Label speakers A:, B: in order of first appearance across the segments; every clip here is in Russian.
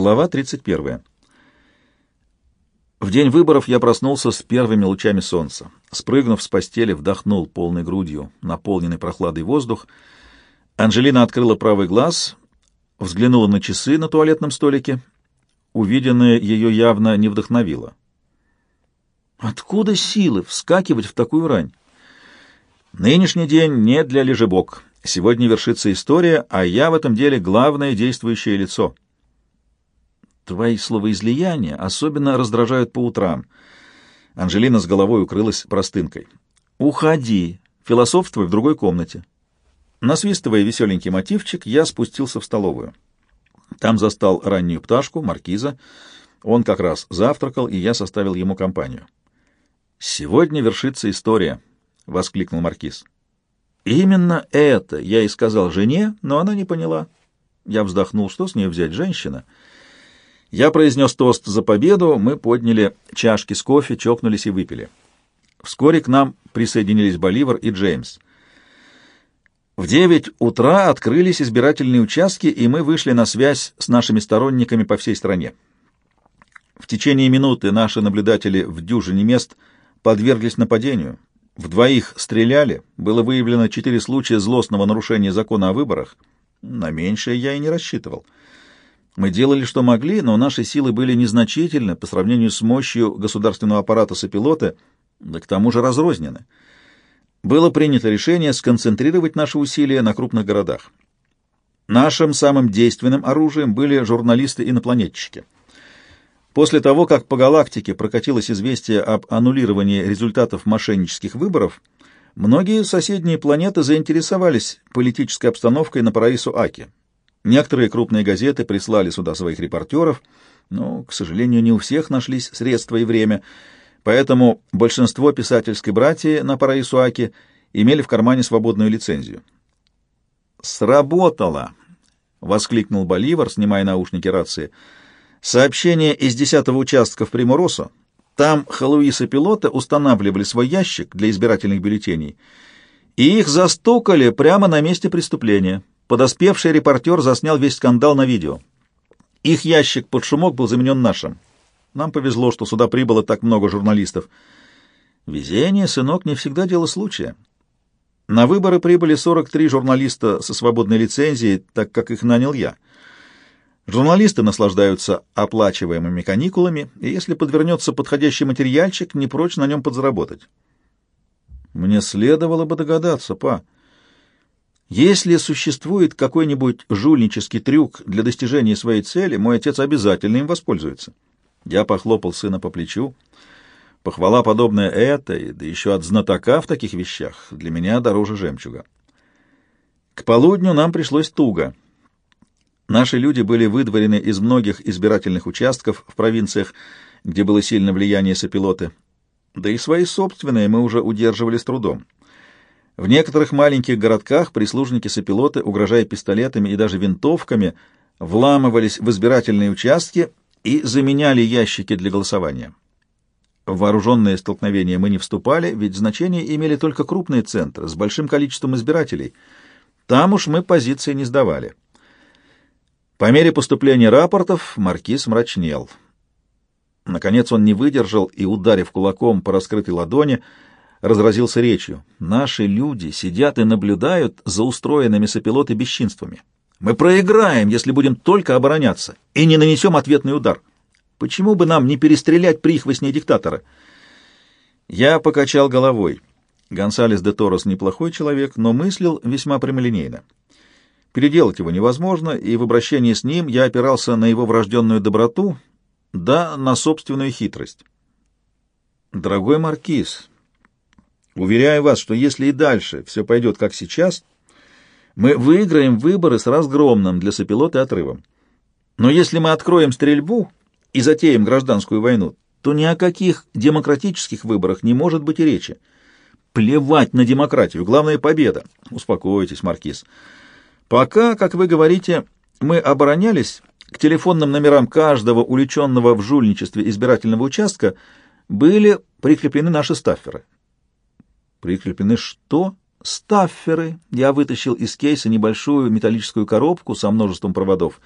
A: Глава 31. В день выборов я проснулся с первыми лучами солнца. Спрыгнув с постели, вдохнул полной грудью наполненный прохладой воздух. Анжелина открыла правый глаз, взглянула на часы на туалетном столике. Увиденное ее явно не вдохновило. Откуда силы вскакивать в такую рань? Нынешний день не для лежебок. Сегодня вершится история, а я в этом деле главное действующее лицо. Твои словоизлияния особенно раздражают по утрам. Анжелина с головой укрылась простынкой. Уходи, философствуй в другой комнате. Насвистывая веселенький мотивчик, я спустился в столовую. Там застал раннюю пташку, маркиза. Он как раз завтракал, и я составил ему компанию. «Сегодня вершится история», — воскликнул маркиз. «Именно это я и сказал жене, но она не поняла». Я вздохнул, что с ней взять женщина. Я произнес тост за победу, мы подняли чашки с кофе, чокнулись и выпили. Вскоре к нам присоединились Боливар и Джеймс. В девять утра открылись избирательные участки, и мы вышли на связь с нашими сторонниками по всей стране. В течение минуты наши наблюдатели в дюжине мест подверглись нападению. В двоих стреляли, было выявлено четыре случая злостного нарушения закона о выборах. На меньшее я и не рассчитывал. Мы делали, что могли, но наши силы были незначительны по сравнению с мощью государственного аппарата сопилота, да к тому же разрознены. Было принято решение сконцентрировать наши усилия на крупных городах. Нашим самым действенным оружием были журналисты-инопланетчики. После того, как по галактике прокатилось известие об аннулировании результатов мошеннических выборов, многие соседние планеты заинтересовались политической обстановкой на Параису Аки. Некоторые крупные газеты прислали сюда своих репортеров, но, к сожалению, не у всех нашлись средства и время, поэтому большинство писательской братьи на Параису Аки имели в кармане свободную лицензию. «Сработало!» — воскликнул Боливар, снимая наушники рации — Сообщение из десятого участка в Приморосо. Там Халуиса пилота устанавливали свой ящик для избирательных бюллетеней, и их застукали прямо на месте преступления. Подоспевший репортер заснял весь скандал на видео. Их ящик под шумок был заменен нашим. Нам повезло, что сюда прибыло так много журналистов. Везение, сынок, не всегда дело случая. На выборы прибыли 43 журналиста со свободной лицензией, так как их нанял я — Журналисты наслаждаются оплачиваемыми каникулами, и если подвернется подходящий материальчик, не прочь на нем подзаработать. Мне следовало бы догадаться, па. Если существует какой-нибудь жульнический трюк для достижения своей цели, мой отец обязательно им воспользуется. Я похлопал сына по плечу. Похвала, подобная этой, да еще от знатока в таких вещах, для меня дороже жемчуга. К полудню нам пришлось туго — Наши люди были выдворены из многих избирательных участков в провинциях, где было сильное влияние сопилоты. Да и свои собственные мы уже удерживали с трудом. В некоторых маленьких городках прислужники сопилоты, угрожая пистолетами и даже винтовками, вламывались в избирательные участки и заменяли ящики для голосования. В вооруженные столкновения мы не вступали, ведь значение имели только крупные центры с большим количеством избирателей. Там уж мы позиции не сдавали. По мере поступления рапортов маркиз мрачнел. Наконец он не выдержал и, ударив кулаком по раскрытой ладони, разразился речью. «Наши люди сидят и наблюдают за устроенными сопилоты бесчинствами. Мы проиграем, если будем только обороняться, и не нанесем ответный удар. Почему бы нам не перестрелять прихвостней диктатора?» Я покачал головой. Гонсалес де Торос неплохой человек, но мыслил весьма прямолинейно. Переделать его невозможно, и в обращении с ним я опирался на его врожденную доброту, да на собственную хитрость. Дорогой маркиз, уверяю вас, что если и дальше все пойдет как сейчас, мы выиграем выборы с разгромным для сопилота отрывом. Но если мы откроем стрельбу и затеем гражданскую войну, то ни о каких демократических выборах не может быть и речи. Плевать на демократию, главная победа. Успокойтесь, маркиз. Пока, как вы говорите, мы оборонялись, к телефонным номерам каждого уличенного в жульничестве избирательного участка были прикреплены наши стафферы. Прикреплены что? Стафферы. Я вытащил из кейса небольшую металлическую коробку со множеством проводов.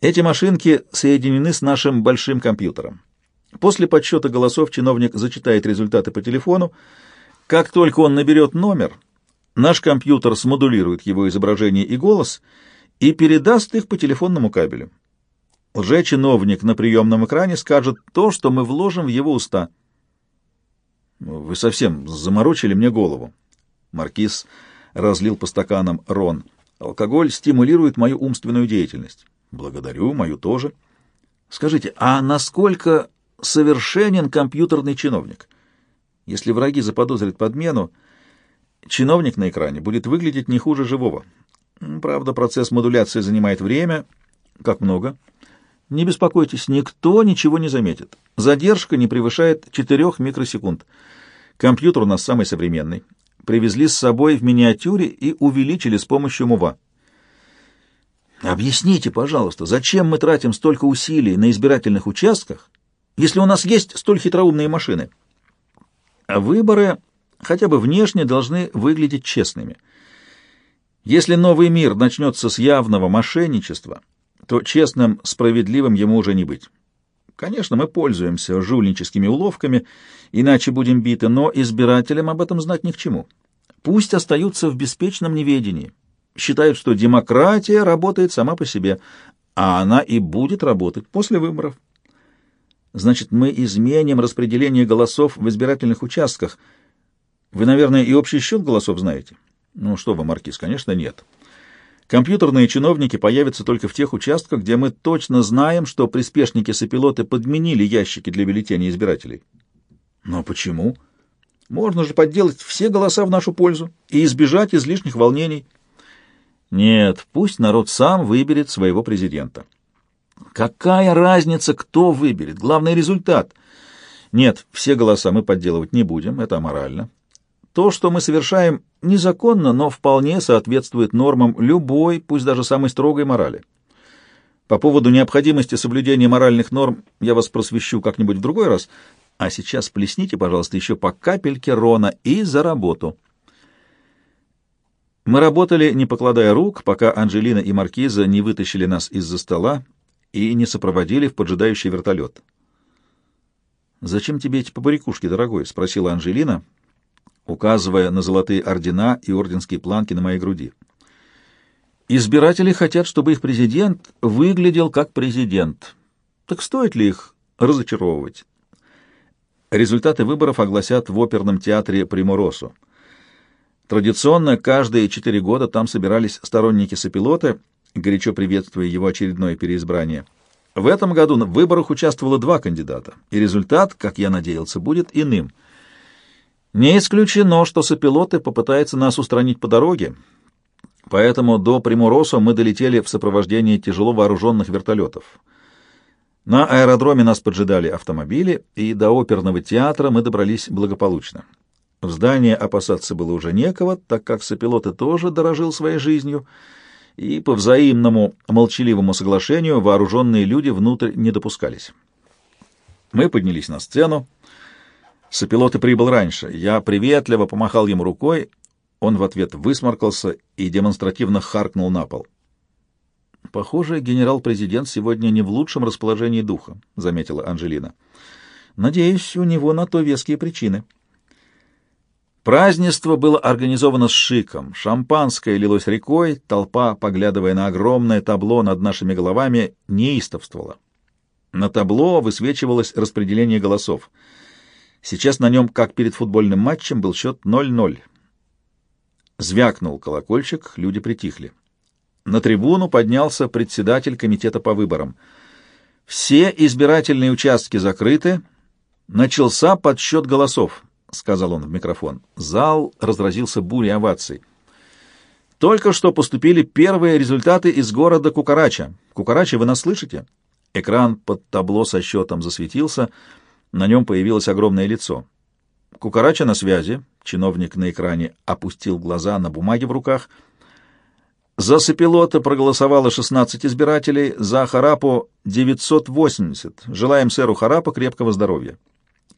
A: Эти машинки соединены с нашим большим компьютером. После подсчета голосов чиновник зачитает результаты по телефону. Как только он наберет номер, наш компьютер смодулирует его изображение и голос и передаст их по телефонному кабелю. Лже-чиновник на приемном экране скажет то, что мы вложим в его уста. «Вы совсем заморочили мне голову». Маркиз разлил по стаканам рон. «Алкоголь стимулирует мою умственную деятельность». «Благодарю, мою тоже». «Скажите, а насколько совершенен компьютерный чиновник? Если враги заподозрят подмену, чиновник на экране будет выглядеть не хуже живого. Правда, процесс модуляции занимает время. Как много?» Не беспокойтесь, никто ничего не заметит. Задержка не превышает 4 микросекунд. Компьютер у нас самый современный. Привезли с собой в миниатюре и увеличили с помощью МУВА. Объясните, пожалуйста, зачем мы тратим столько усилий на избирательных участках, если у нас есть столь хитроумные машины? А выборы хотя бы внешне должны выглядеть честными. Если новый мир начнется с явного мошенничества, то честным, справедливым ему уже не быть. Конечно, мы пользуемся жульническими уловками, иначе будем биты, но избирателям об этом знать ни к чему. Пусть остаются в беспечном неведении. Считают, что демократия работает сама по себе, а она и будет работать после выборов. Значит, мы изменим распределение голосов в избирательных участках. Вы, наверное, и общий счет голосов знаете? Ну что вы, Маркиз, конечно, нет. Компьютерные чиновники появятся только в тех участках, где мы точно знаем, что приспешники-сопилоты подменили ящики для бюллетеней избирателей. Но почему? Можно же подделать все голоса в нашу пользу и избежать излишних волнений. Нет, пусть народ сам выберет своего президента. Какая разница, кто выберет? Главный результат. Нет, все голоса мы подделывать не будем, это аморально. То, что мы совершаем, незаконно, но вполне соответствует нормам любой, пусть даже самой строгой морали. По поводу необходимости соблюдения моральных норм я вас просвещу как-нибудь в другой раз, а сейчас плесните, пожалуйста, еще по капельке рона и за работу. Мы работали, не покладая рук, пока Анжелина и Маркиза не вытащили нас из-за стола и не сопроводили в поджидающий вертолет. «Зачем тебе эти побрякушки, дорогой?» — спросила Анжелина, указывая на золотые ордена и орденские планки на моей груди. Избиратели хотят, чтобы их президент выглядел как президент. Так стоит ли их разочаровывать? Результаты выборов огласят в оперном театре Приморосо. Традиционно каждые четыре года там собирались сторонники Сопилота, горячо приветствуя его очередное переизбрание. В этом году в выборах участвовало два кандидата, и результат, как я надеялся, будет иным — не исключено, что сопилоты попытаются нас устранить по дороге, поэтому до Приморосо мы долетели в сопровождении тяжело вооруженных вертолетов. На аэродроме нас поджидали автомобили, и до оперного театра мы добрались благополучно. В здание опасаться было уже некого, так как сопилоты тоже дорожил своей жизнью, и по взаимному молчаливому соглашению вооруженные люди внутрь не допускались. Мы поднялись на сцену, Сопилот и прибыл раньше. Я приветливо помахал ему рукой, он в ответ высморкался и демонстративно харкнул на пол. «Похоже, генерал-президент сегодня не в лучшем расположении духа», — заметила Анжелина. «Надеюсь, у него на то веские причины». Празднество было организовано с шиком. Шампанское лилось рекой, толпа, поглядывая на огромное табло над нашими головами, неистовствовала. На табло высвечивалось распределение голосов — Сейчас на нем, как перед футбольным матчем, был счет 0-0. Звякнул колокольчик, люди притихли. На трибуну поднялся председатель комитета по выборам. «Все избирательные участки закрыты. Начался подсчет голосов», — сказал он в микрофон. Зал разразился бурей оваций. «Только что поступили первые результаты из города Кукарача. Кукарача, вы нас слышите?» Экран под табло со счетом засветился — на нем появилось огромное лицо. Кукарача на связи. Чиновник на экране опустил глаза на бумаге в руках. За Сопилота проголосовало 16 избирателей, за Харапу 980. Желаем сэру Харапа крепкого здоровья.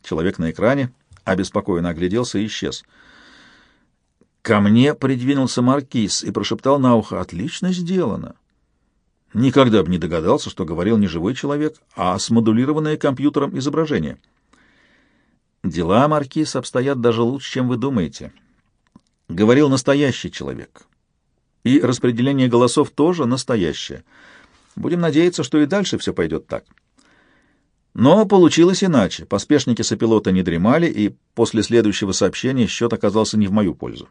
A: Человек на экране обеспокоенно огляделся и исчез. Ко мне придвинулся маркиз и прошептал на ухо «Отлично сделано». Никогда бы не догадался, что говорил не живой человек, а смодулированное компьютером изображение. Дела, Маркиз, обстоят даже лучше, чем вы думаете. Говорил настоящий человек. И распределение голосов тоже настоящее. Будем надеяться, что и дальше все пойдет так. Но получилось иначе. Поспешники сопилота не дремали, и после следующего сообщения счет оказался не в мою пользу.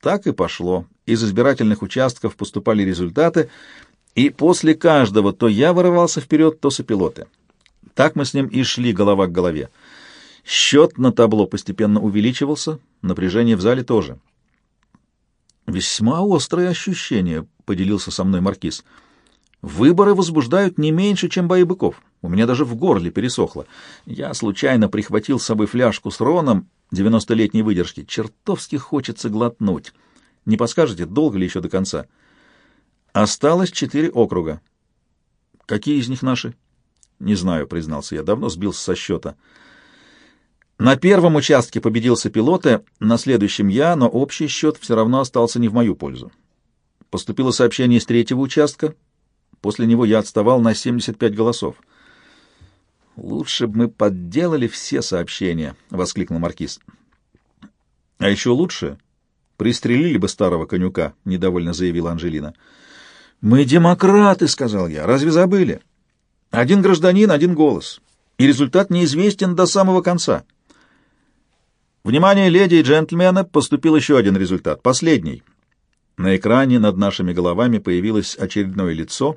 A: Так и пошло. Из избирательных участков поступали результаты, и после каждого то я вырывался вперед, то сопилоты. Так мы с ним и шли голова к голове. Счет на табло постепенно увеличивался, напряжение в зале тоже. «Весьма острое ощущение», — поделился со мной Маркиз. «Выборы возбуждают не меньше, чем бои быков. У меня даже в горле пересохло. Я случайно прихватил с собой фляжку с роном девяностолетней выдержки. Чертовски хочется глотнуть. Не подскажете, долго ли еще до конца?» «Осталось четыре округа». «Какие из них наши?» «Не знаю», — признался я. «Давно сбился со счета». На первом участке победился пилоты, на следующем я, но общий счет все равно остался не в мою пользу. Поступило сообщение из третьего участка. После него я отставал на 75 голосов. «Лучше бы мы подделали все сообщения», — воскликнул Маркиз. «А еще лучше пристрелили бы старого конюка», — недовольно заявила Анжелина. «Мы демократы», — сказал я. «Разве забыли? Один гражданин, один голос. И результат неизвестен до самого конца». Внимание, леди и джентльмены, поступил еще один результат, последний. На экране над нашими головами появилось очередное лицо,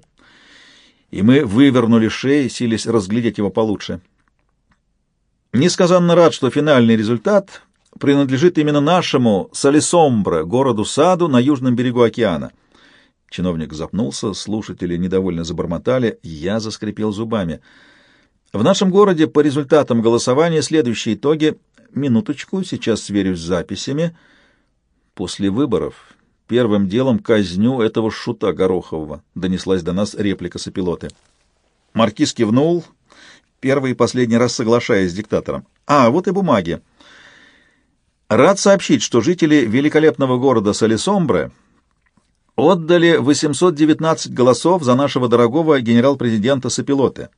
A: и мы вывернули шеи, сились разглядеть его получше. Несказанно рад, что финальный результат принадлежит именно нашему Салисомбре, городу-саду на южном берегу океана. Чиновник запнулся, слушатели недовольно забормотали, я заскрипел зубами. В нашем городе по результатам голосования следующие итоги — Минуточку, сейчас сверюсь с записями. После выборов первым делом казню этого шута Горохового, донеслась до нас реплика сопилоты. Маркиз кивнул, первый и последний раз соглашаясь с диктатором. А, вот и бумаги. Рад сообщить, что жители великолепного города Солисомбре отдали 819 голосов за нашего дорогого генерал-президента Сапилоте.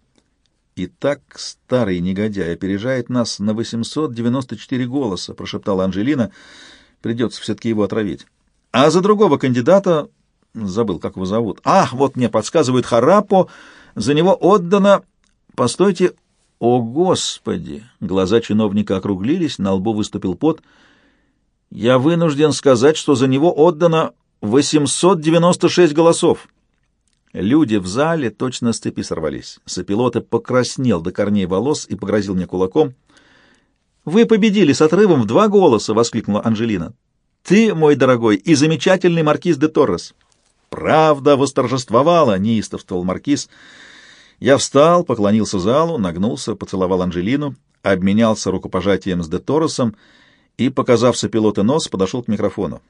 A: «И так старый негодяй опережает нас на 894 голоса», — прошептала Анжелина. «Придется все-таки его отравить». «А за другого кандидата...» Забыл, как его зовут. «Ах, вот мне подсказывают Харапо. За него отдано...» «Постойте...» «О, Господи!» Глаза чиновника округлились, на лбу выступил пот. «Я вынужден сказать, что за него отдано 896 голосов». Люди в зале точно с цепи сорвались. Сопилота покраснел до корней волос и погрозил мне кулаком. «Вы победили с отрывом в два голоса!» — воскликнула Анжелина. «Ты, мой дорогой, и замечательный маркиз де Торрес!» «Правда восторжествовала!» — неистовствовал маркиз. Я встал, поклонился залу, нагнулся, поцеловал Анжелину, обменялся рукопожатием с де Торресом и, показав сопилота нос, подошел к микрофону.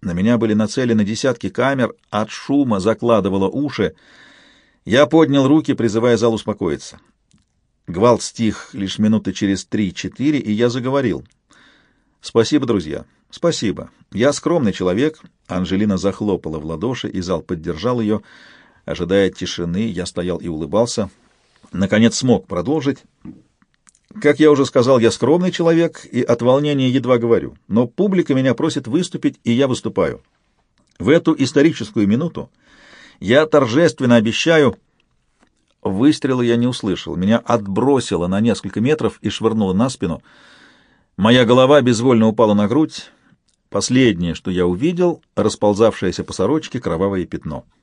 A: На меня были нацелены десятки камер, от шума закладывало уши. Я поднял руки, призывая зал успокоиться. Гвалт стих лишь минуты через три-четыре, и я заговорил. «Спасибо, друзья, спасибо. Я скромный человек». Анжелина захлопала в ладоши, и зал поддержал ее. Ожидая тишины, я стоял и улыбался. Наконец смог продолжить. Как я уже сказал, я скромный человек и от волнения едва говорю, но публика меня просит выступить, и я выступаю. В эту историческую минуту я торжественно обещаю... Выстрела я не услышал. Меня отбросило на несколько метров и швырнуло на спину. Моя голова безвольно упала на грудь. Последнее, что я увидел, расползавшееся по сорочке кровавое пятно —